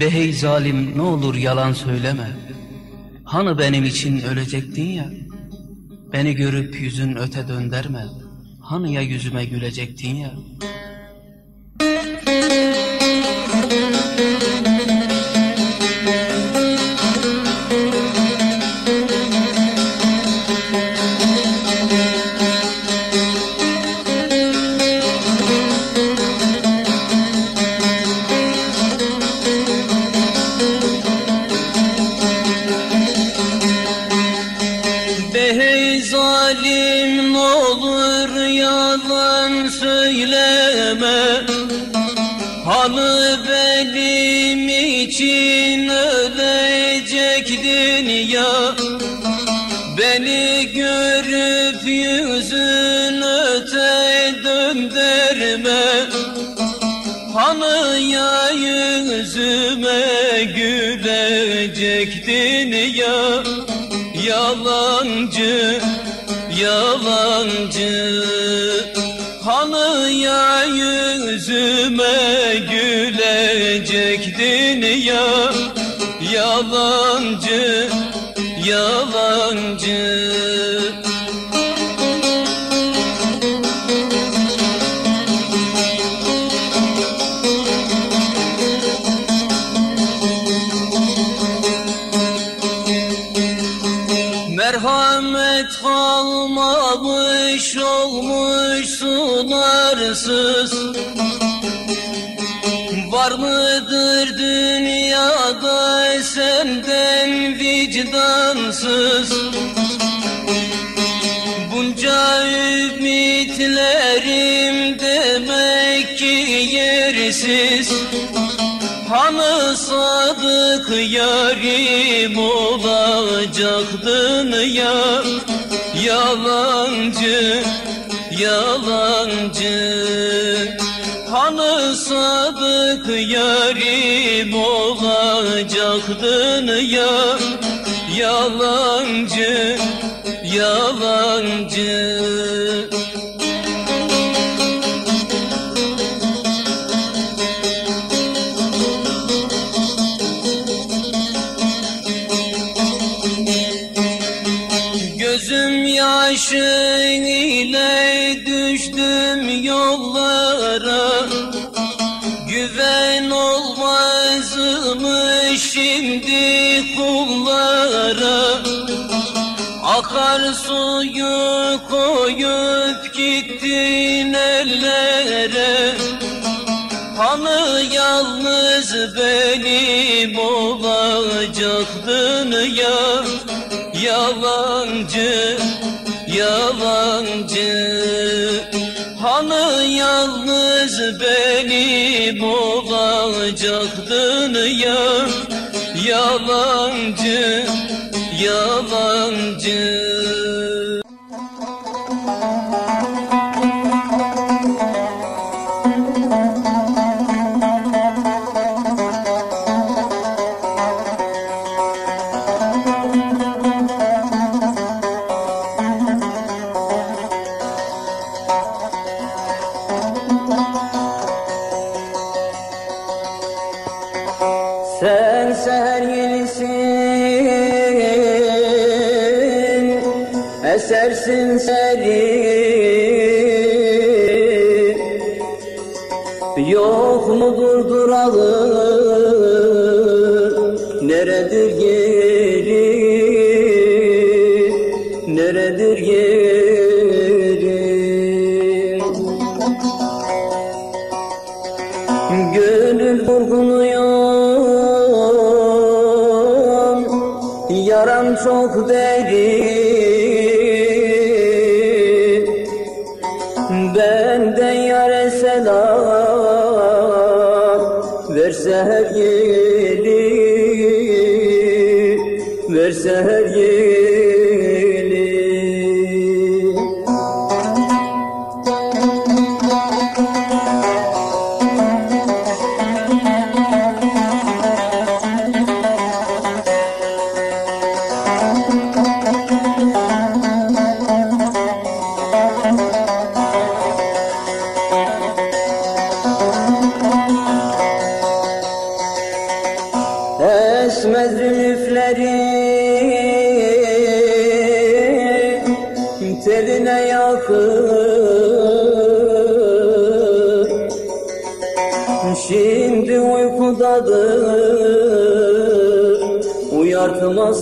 Behey zalim ne olur yalan söyleme. Hani benim için ölecektin ya. Beni görüp yüzün öte dönderme. Hani ya yüzüme gülecektin ya. Gülecektin ya Yalancı, yalancı. Hani ya yüzüme gülecektin ya Yalancı, yalancı sunarsız Var mıdır dünyada senden vicdansız? Bunca ümitlerim demek ki yersiz. Hani sadık yarim olacaktın ya Yalancı, yalancı Hani sadık yarim olacaktın ya. Yalancı, yalancı koyup gittin ellere. Hani yalnız benim olacaktın ya Yalancı, yalancı. Hani yalnız benim olacaktın ya Yalancı, yalancı Çok derin Benden yare selam Verse her yeri Verse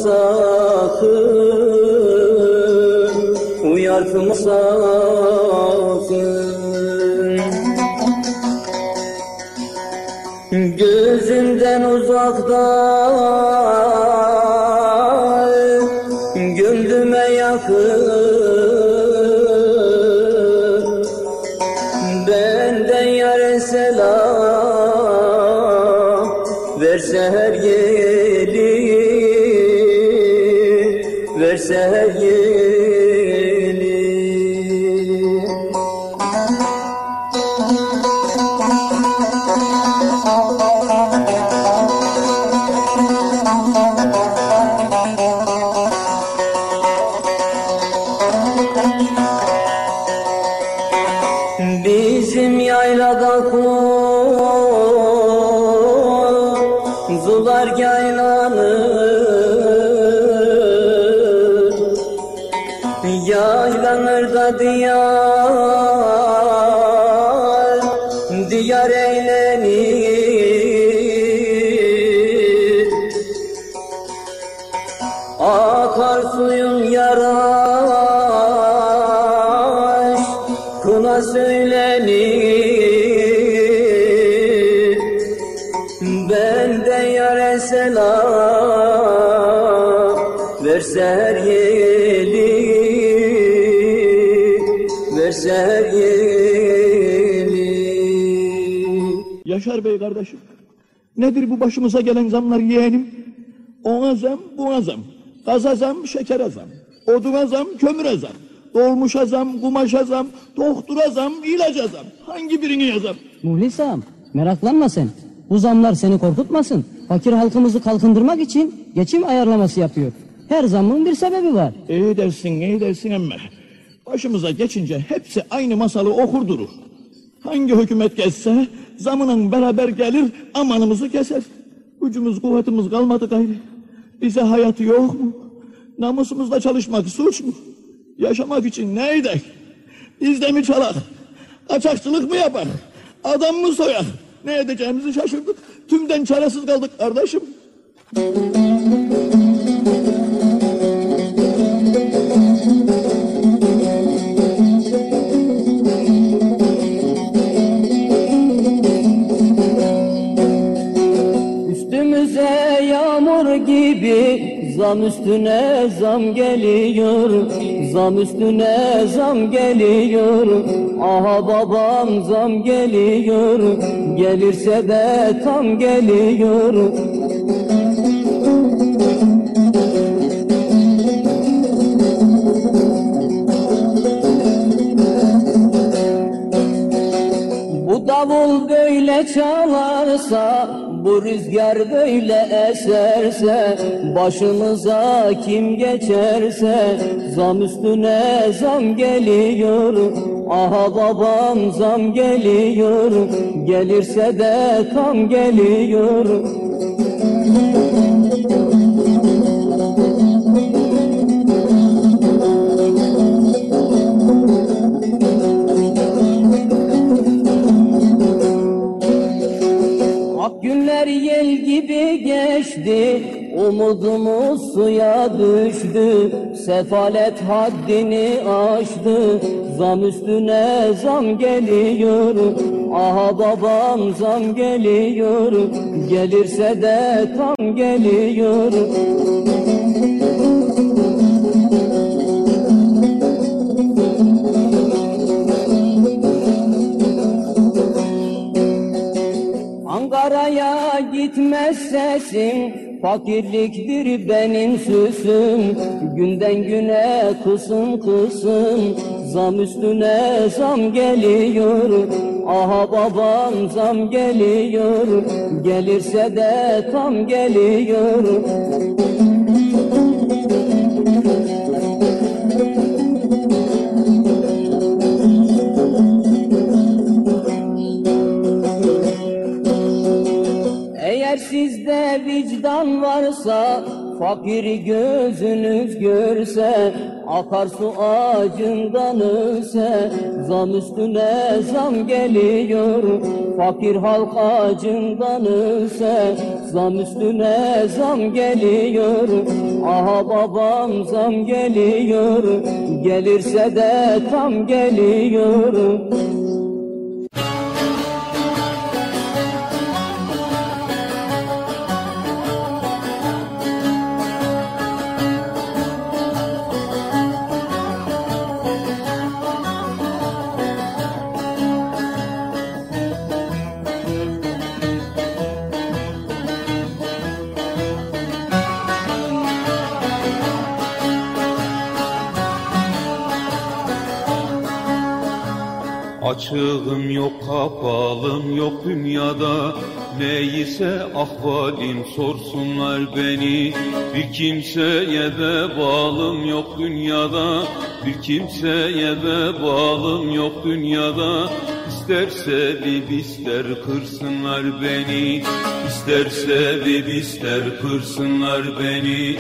sakın Uyartma sakın. Gözümden uzakta say Bey kardeşim. Nedir bu başımıza gelen zamlar yeğenim? Ona zam, buna zam. Gaza zam, şekere zam. Oduna zam, kömüre zam. Dolmuşa zam, kumaşa zam, doktora zam, ilaca zam. Hangi birini yazam? Muhlis ağam meraklanma sen. Bu zamlar seni korkutmasın. Fakir halkımızı kalkındırmak için geçim ayarlaması yapıyor. Her zamın bir sebebi var. İyi dersin, iyi dersin emme. Başımıza geçince hepsi aynı masalı okur durur. Hangi hükümet geçse zamının beraber gelir amanımızı keser. Gücümüz kuvvetimiz kalmadı gayrı. Bize hayatı yok mu? Namusumuzla çalışmak suç mu? Yaşamak için ne edek? Biz de mi çalak? Kaçakçılık mı yapar? Adam mı soyar? Ne edeceğimizi şaşırdık. Tümden çaresiz kaldık kardeşim. Zam üstüne zam geliyor. Zam üstüne zam geliyor. Aha babam zam geliyor. Gelirse de tam geliyor. Bu davul böyle çalarsa, bu rüzgar böyle eserse, başımıza kim geçerse, zam üstüne zam geliyor. Aha babam zam geliyor, gelirse de tam geliyor. Umudumuz suya düştü Sefalet haddini aştı. Zam üstüne zam geliyor Aha babam zam geliyor. Gelirse de tam geliyor. Ankara'ya gitmez sesim Fakirliktir benim süsüm. Günden güne kısım kısım. Zam üstüne zam geliyor. Aha babam zam geliyor. Gelirse de tam geliyor vicdan varsa Fakiri gözünüz görse Akarsu ağacından ölse Zam üstüne zam geliyor. Fakir halk acından ölse Zam üstüne zam geliyor. Aha babam zam geliyor Gelirse de tam geliyor kapalım yok dünyada Neyse ahvalim sorsunlar beni. Bir kimseye vebalım yok dünyada Bir kimseye vebalım yok dünyada. İsterse bir ister kırsınlar beni İsterse bir ister kırsınlar beni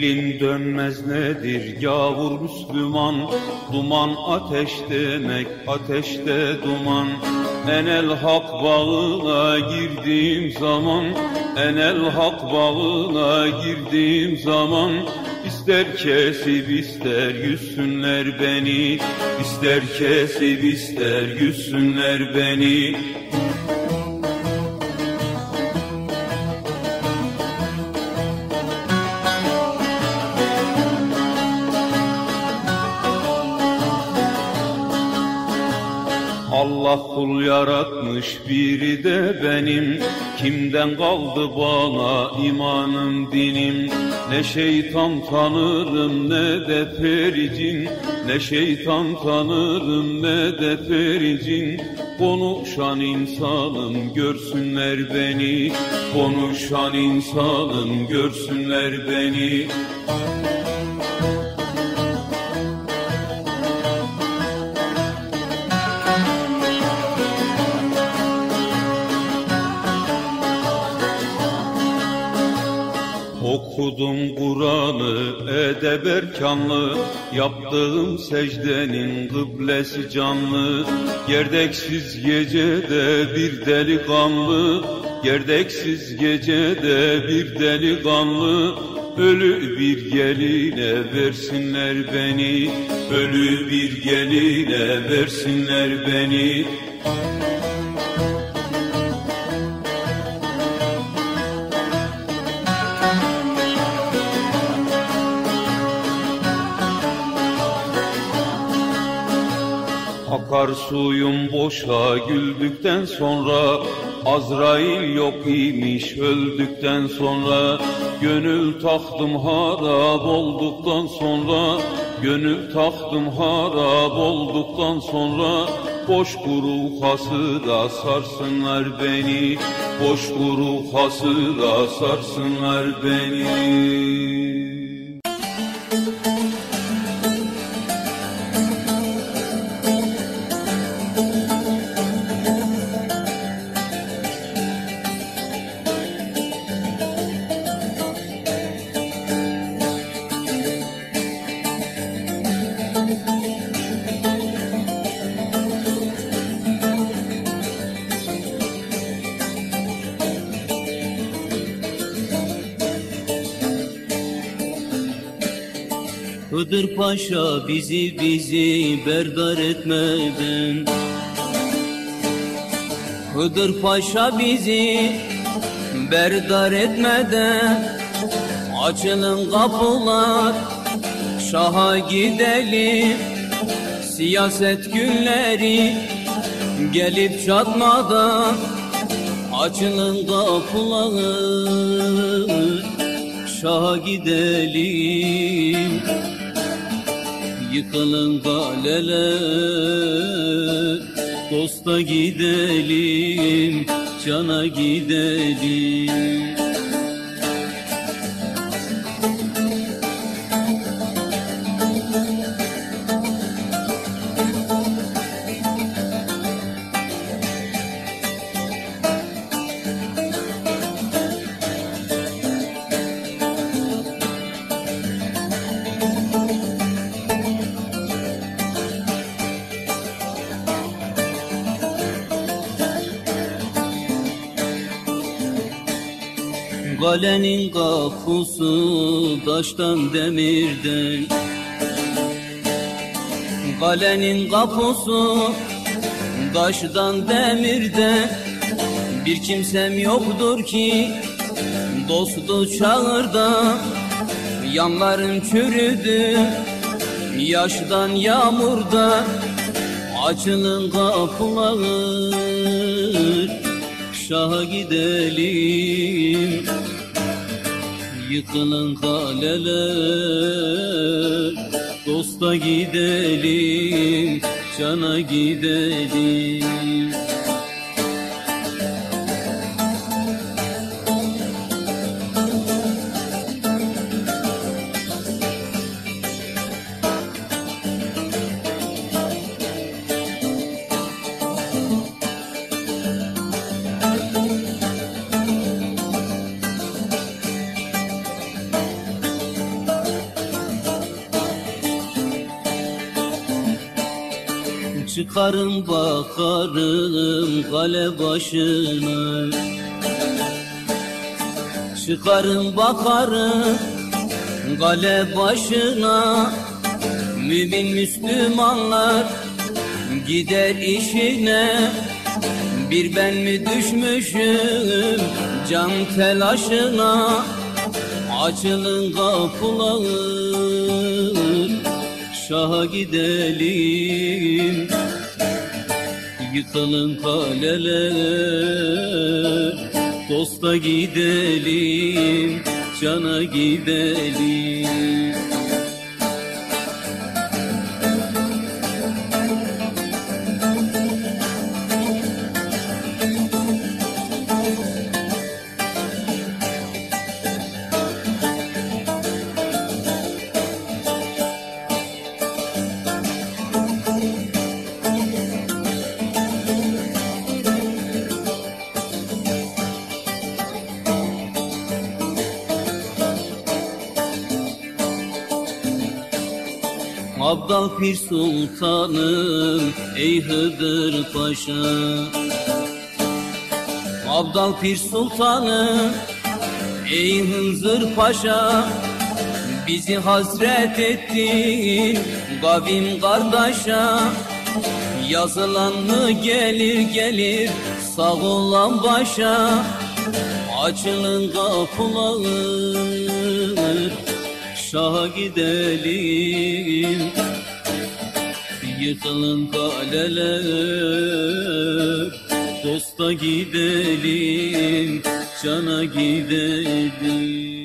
Dilin dönmez nedir yavur Müslüman? Duman ateş demek ateşte duman. Enel hak bağına girdiğim zaman Enel hak bağına girdiğim zaman. İster kesip ister yüzsünler beni İster kesip ister yüzsünler beni Allah kul yaratmış biri de benim. Kimden kaldı bana imanım dinim? Ne şeytan tanırım ne de pericin Ne şeytan tanırım ne de pericin Konuşan insanım görsünler beni. Konuşan insanım görsünler beni Okudum Kur'an'ı edeb erkanlı Yaptığım secdenin kıblesi canlı. Gerdeksiz gecede bir delikanlı Gerdeksiz gecede bir delikanlı. Ölü bir geline versinler beni Ölü bir geline versinler beni Akar suyum boşa güldükten sonra. Azrail yok imiş öldükten sonra. Gönül taktım harap olduktan sonra. Gönül taktım harap olduktan sonra. Boş kuru hası da sarsınlar beni. Boş kuru hası da sarsınlar beni Paşa bizi bizi berdar etmeden. Hıdır Paşa bizi berdar etmeden. Açılın kapılar Şaha gidelim. Siyaset günleri gelip çatmadan. Açılın kapılar Şaha gidelim Yıkılın kaleler Dosta gidelim Cana gidelim Kalenin kapısı taştan demirden. Kalenin kapısı taştan demirden. Bir kimsem yoktur ki dostu çağırda. Yanlarım çürüdü yaştan yağmurda. Açılın kapılar Şaha gidelim Yıkılın kaleler Dosta gidelim Cana gidelim Çıkarım bakarım kale başına. Çıkarım bakarım kale başına. Mümin Müslümanlar gider işine. Bir ben mi düşmüşüm can telaşına? Açılın kapılar Şaha gidelim Yıkalım kaleler Dosta gidelim Cana gidelim Abdal Pir Sultanım ey Hıdır Paşa. Abdal Pir Sultanım ey Hınzır Paşa. Bizi hasret ettin kavim kardeşa. Yazılan mı gelir gelir sağ olan başa. Açılın kapılar Şah'a gidelim Yıkılın kaleler. Dosta gidelim Cana gidelim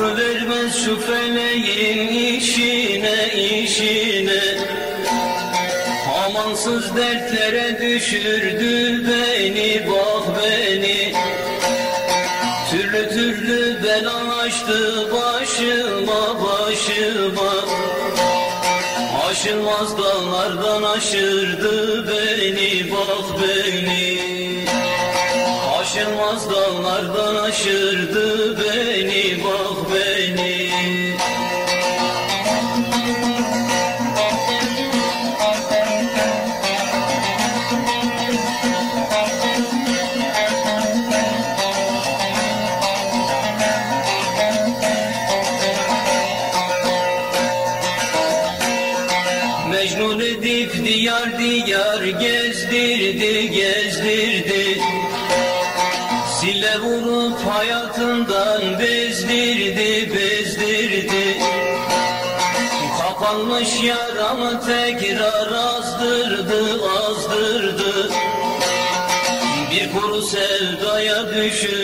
Hak vermez şu feleğin işine işine. Amansız dertlere düşürdü beni bak beni. Türlü türlü bela açtı başıma başıma. Aşılmaz dağlardan aşırdı beni bak beni. Aşılmaz dağlardan aşırdı beni bak nation.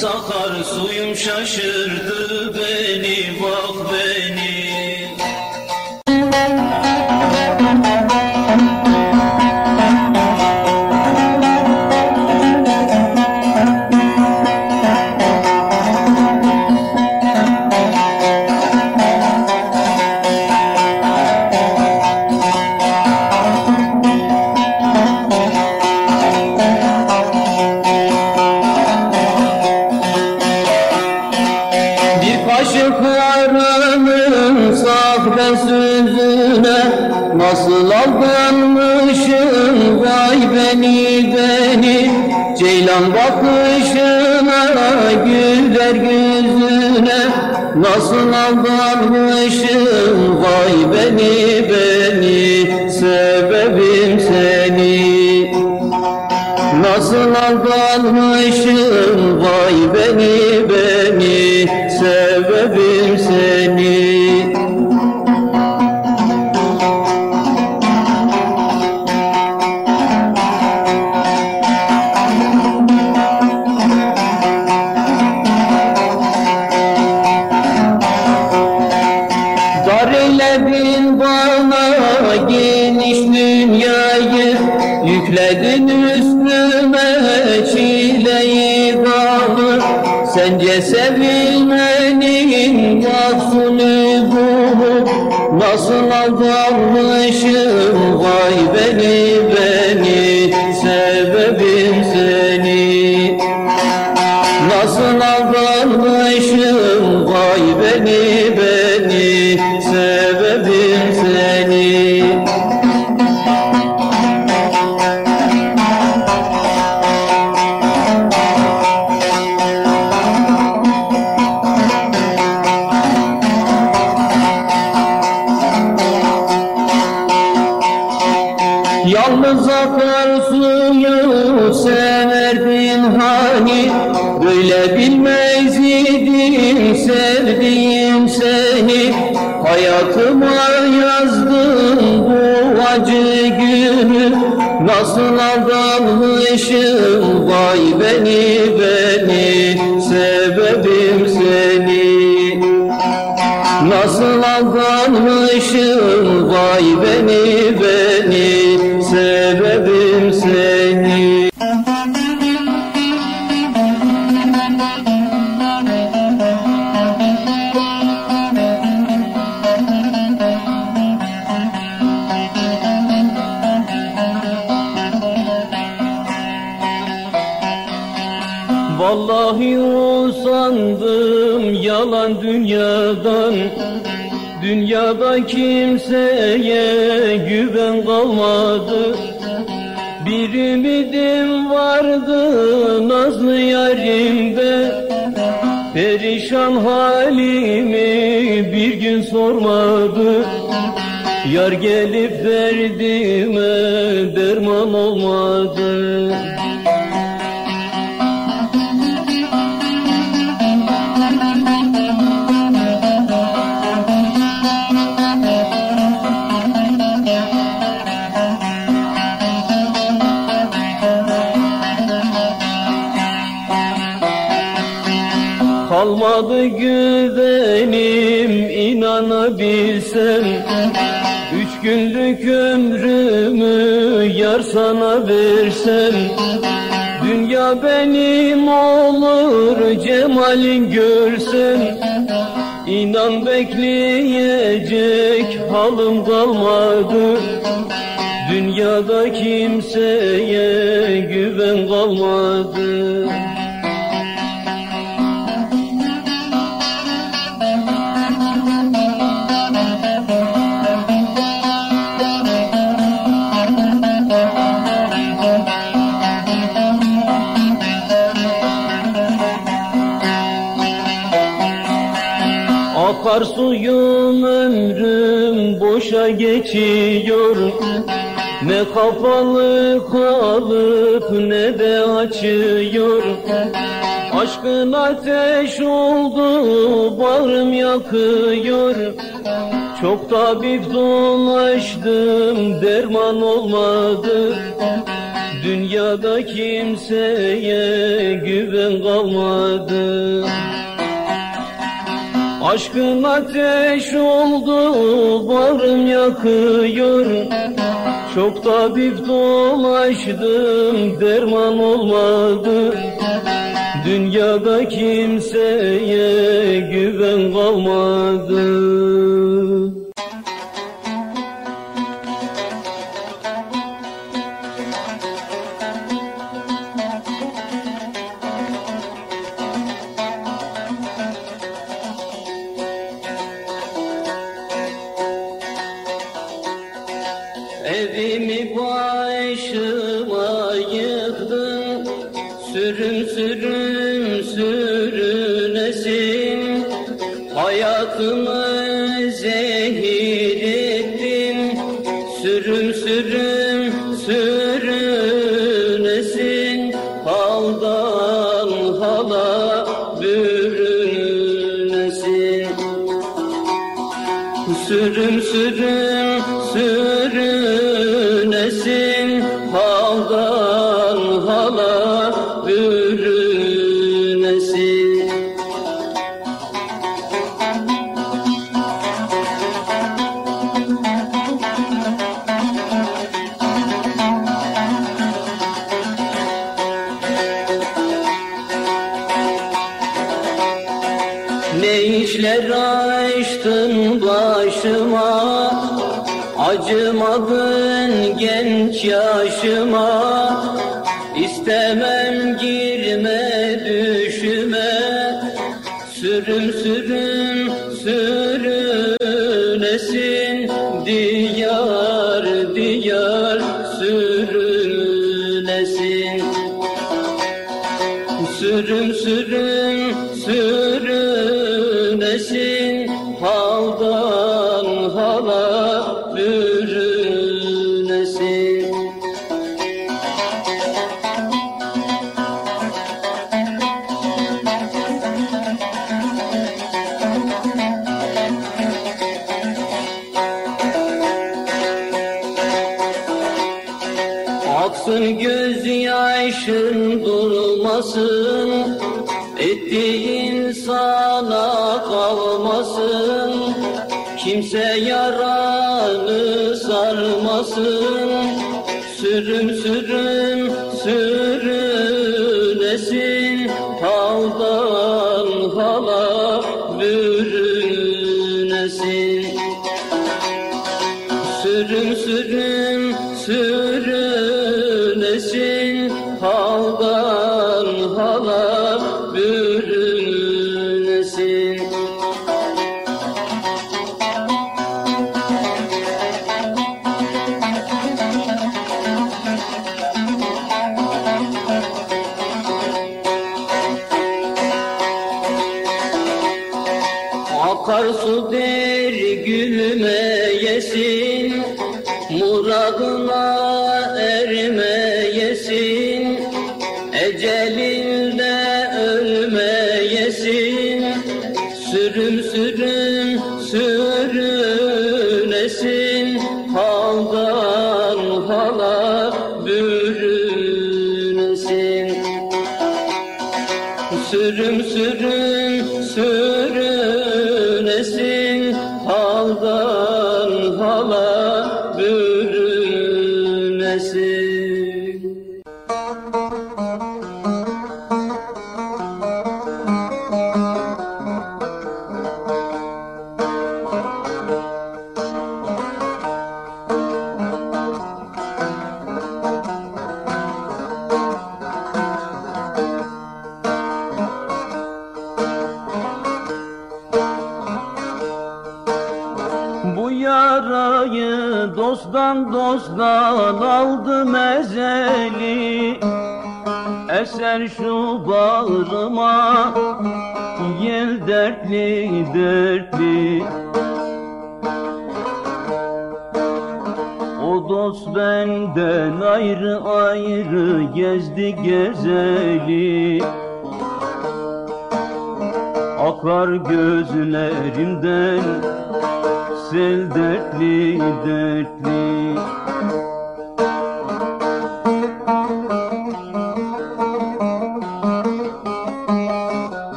Muhlis akar suyum şaşırdı Ceylan bakışına güler yüzüne Nasıl aldanmışım vay beni beni Sebebim seni. Nasıl aldanmışım vay beni beni Sebebim seni akar suyu severdin hani Böyle bilmez idim sevdiğim seni. Hayatıma yazdın bu acı günü Nasıl aldanmışım vay beni beni Sebebim seni. Nasıl aldanmışım vay beni beni Sebebim dünyadan Dünyada kimseye güven kalmadı. Bir ümidim vardı nazlı yarimde. Perişan halimi bir gün sormadı. Yar gelip derdime derman olmadı Kalmadı güvenim inanabilsem. Üç günlük ömrümü yar sana versem. Dünya benim olur cemalin görsem. İnan bekleyecek halim kalmadı. Dünyada kimseye güven kalmadı Akar suyum ömrüm boşa geçiyor. Ne kapalı kalıp ne de açıyor. Aşkın ateş oldu bağrım yakıyor. Çok tabip dolaştım derman olmadı. Dünyada kimseye güven kalmadı Aşkın ateş oldu bağrım yakıyor. Çok tabip dolaştım derman olmadı. Dünyada kimseye güven kalmadı Ne işler açtın başıma? Acımadın genç yaşıma. İstemem girme düşüme. Sürüm Kimse yaranı sarmasın. Sürüm sürüm Eser şu bağrıma Gel dertli dertli. O dost benden ayrı ayrı gezdi gezeli. Akar gözlerimden sel dertli dertli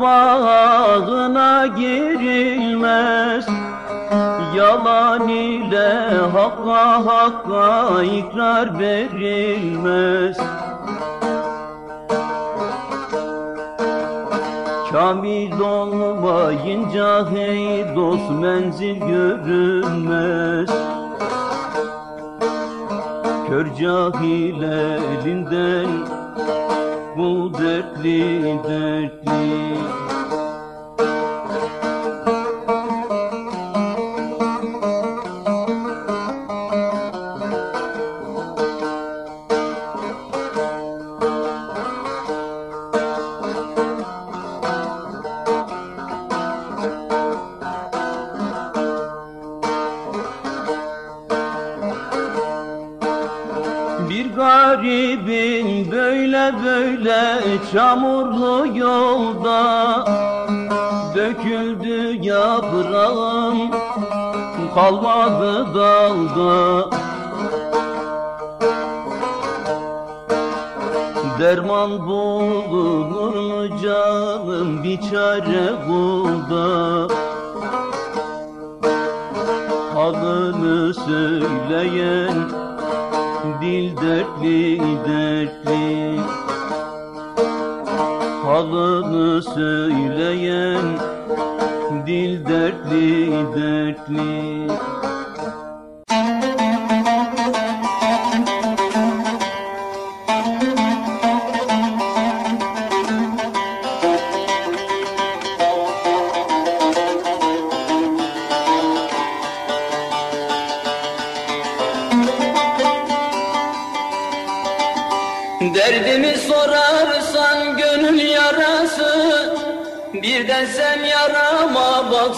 bağına girilmez. Yalan ile hakka hakka ikrar verilmez. Kamil olmayınca hey dost menzil görünmez. Kör cahil elinden bu dertli dertli çamurlu yolda Döküldü yaprağım kalmadı dalda. Derman bulunur mu canım bir çare bul da Halını söyleyen dil dertli Halını söyleyen dil dertli dertli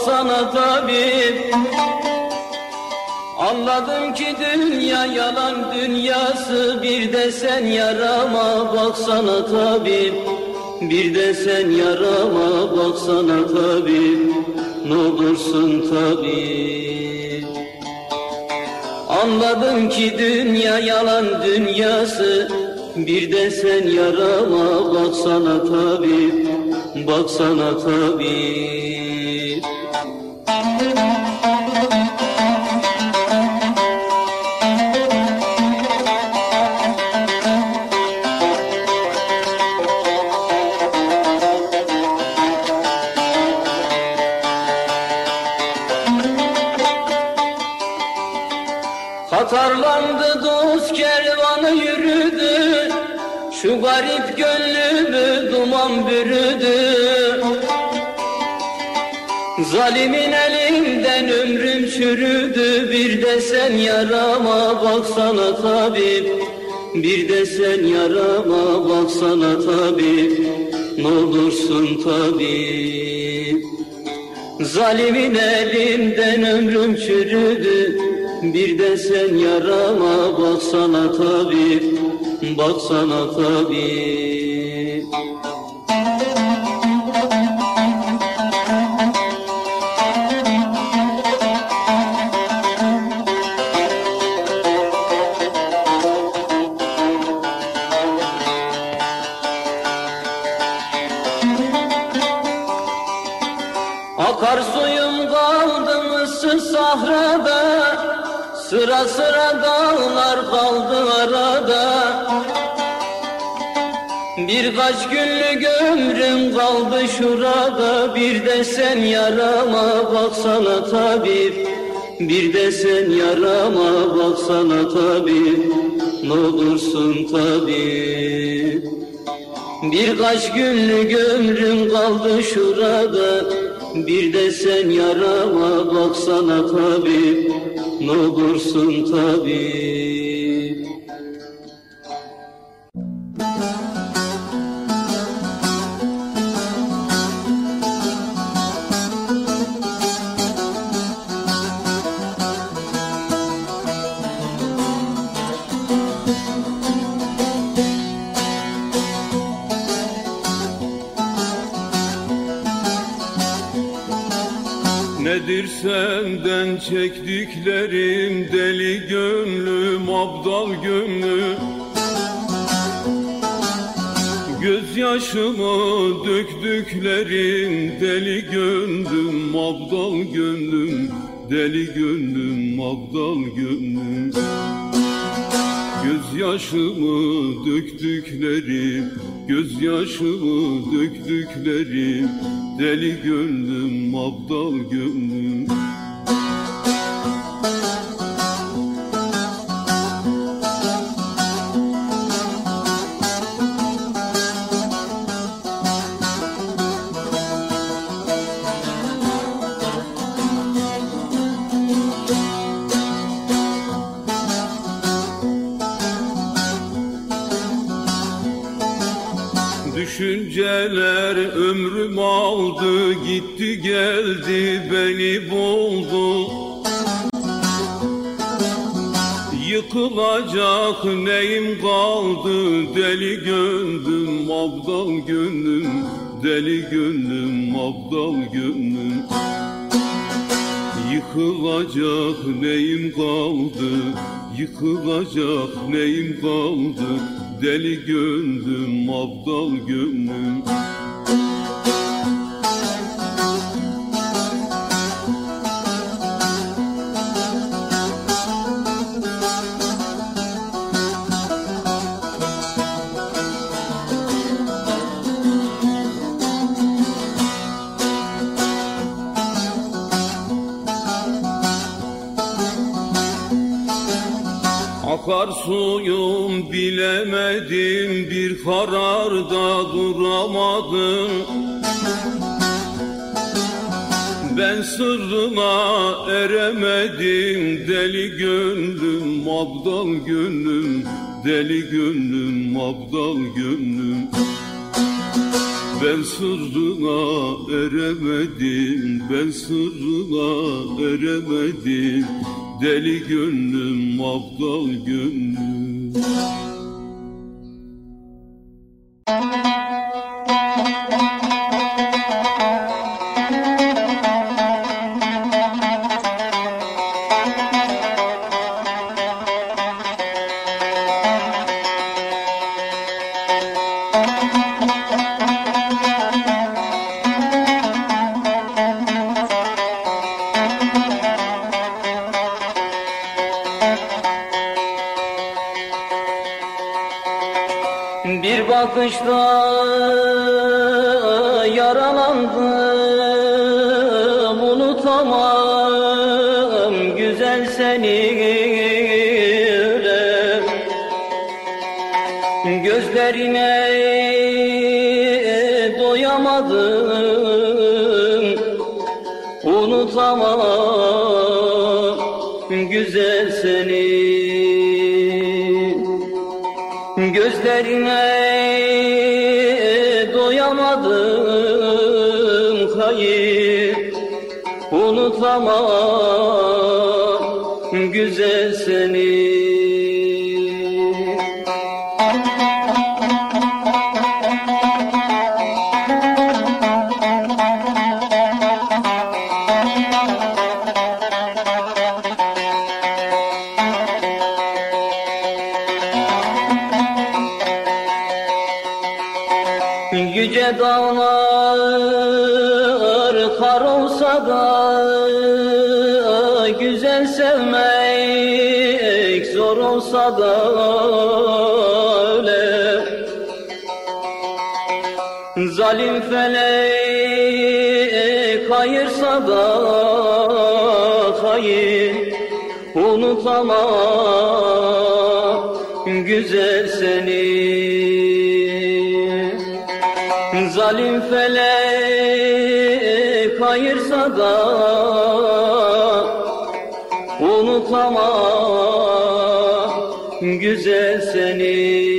baksana tabip. Anladım ki dünya yalan dünyası Bir de sen yarama baksana tabip. Bir de sen yarama baksana tabip. Ne olursun tabip. Anladım ki dünya yalan dünyası Bir de sen yarama baksana tabip. Baksana tabip bürüdü. Zalimin elinden ömrüm çürüdü Bir de sen yarama baksana tabip. Bir de sen yarama baksana tabip. Ne olursun tabip. Zalimin elinden ömrüm çürüdü Bir de sen yarama baksana tabip. Baksana tabip Birkaç günlük ömrüm kaldı şurada Bir de sen yarama baksana tabip. Bir de sen yarama baksana tabi Ne olursun tabi Birkaç günlük ömrüm kaldı şurada Bir de sen yarama baksana tabi Ne olursun tabi çektiklerim deli gönlüm abdal gönlüm. Gözyaşımı döktüklerim deli gönlüm abdal gönlüm. Deli gönlüm abdal gönlüm. Gözyaşımı döktüklerim Gözyaşımı döktüklerim. Deli gönlüm, abdal gönlüm Düşünceler ömrüm aldı gitti geldi beni buldu. Yıkılacak neyim kaldı? Deli gönlüm abdal gönlüm. Deli gönlüm abdal gönlüm. Yıkılacak neyim kaldı? Yıkılacak neyim kaldı Deli gönlüm, abdal gönlüm Akar suyum bilemedim bir kararda duramadım. Ben sırrına eremedim deli gönlüm abdal gönlüm Deli gönlüm abdal gönlüm. Ben sırrına eremedim, ben sırrına eremedim Deli gönlüm, abdal gönlüm Gözlerine doyamadım. Unutamam güzel seni. Gözlerine doyamadım hayır. Unutamam güzel seni da hayır unutamam güzel seni. Zalim felek ayırsa da unutamam güzel seni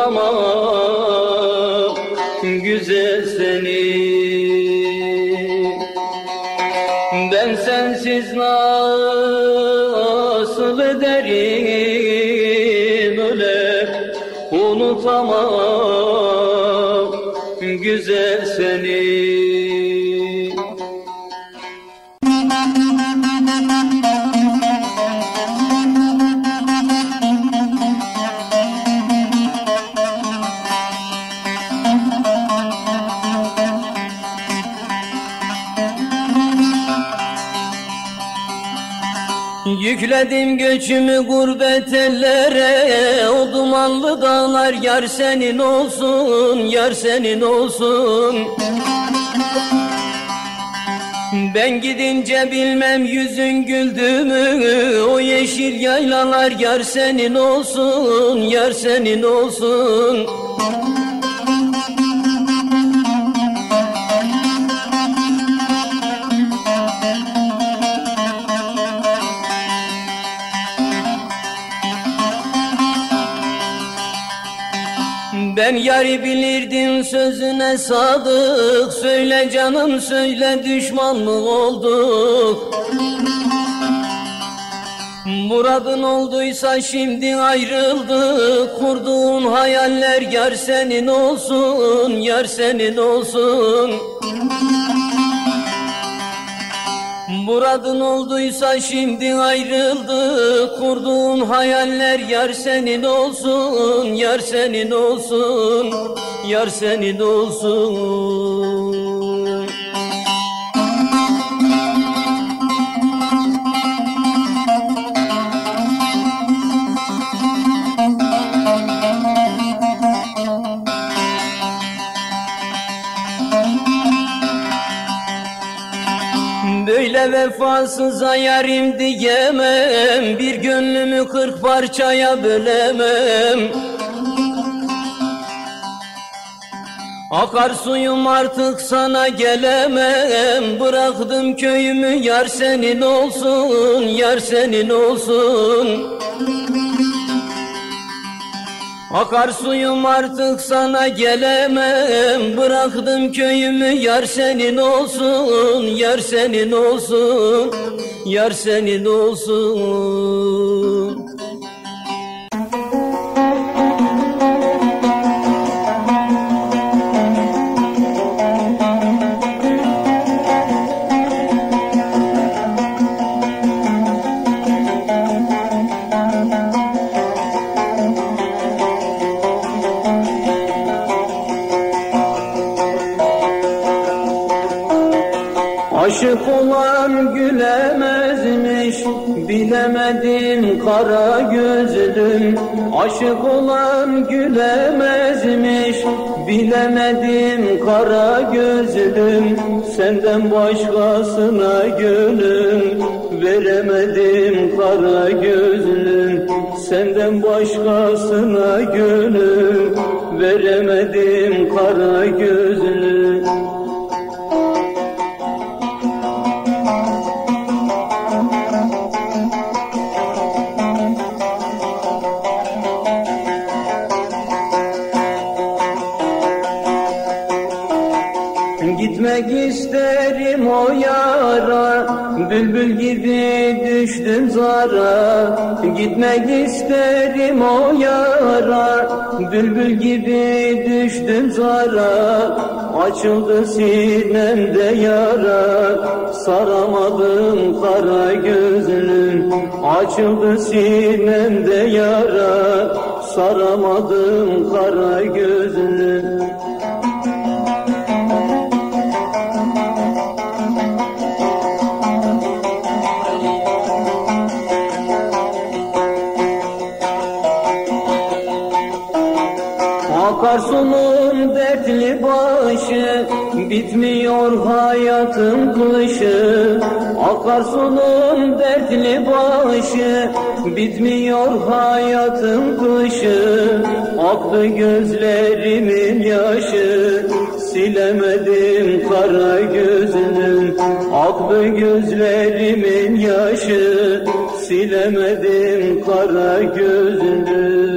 Unutamam güzel seni. Ben sensiz nasıl ederim öyle unutamam güzel seni Yükledim göçümü gurbet ellere. O dumanlı dağlar yar senin olsun Yar senin olsun. Ben gidince bilmem yüzün güldü mü? O yeşil yaylalar yar senin olsun Yar senin olsun Ben yari bilirdim sözüne sadık. Söyle canım söyle düşman mı olduk? Muradın olduysa şimdi ayrıldık. Kurduğun hayaller yar senin olsun Yar senin olsun Muradın olduysa şimdi ayrıldık. Kurduğun hayaller yar senin olsun Yar senin olsun Yar senin olsun Böyle vefasıza yarim diyemem. Bir gönlümü kırk parçaya bölemem. Akar suyum artık sana gelemem. Bıraktım köyümü yar senin olsun Yar senin olsun Akar suyum artık sana gelemem. Bıraktım köyümü yar senin olsun Yar senin olsun Yar senin olsun kara gözlüm Aşık olan gülemezmiş. Bilemedim kara gözlüm Senden başkasına gönül Veremedim. Kara gözlüm Senden başkasına gönül Veremedim. Kara gözlüm Gitmek isterim o yara. Bülbül gibi düştüm zara. Açıldı sinemde yara. Saramadım kara gözlüm. Açıldı sinemde yara. Saramadım kara gözlüm Bitmiyor hayatın kışı Akarsunun dertli başı. Bitmiyor hayatın kışı Aktı gözlerimin yaşı. Silemedim kara gözünün Aktı gözlerimin yaşı. Silemedim kara gözünün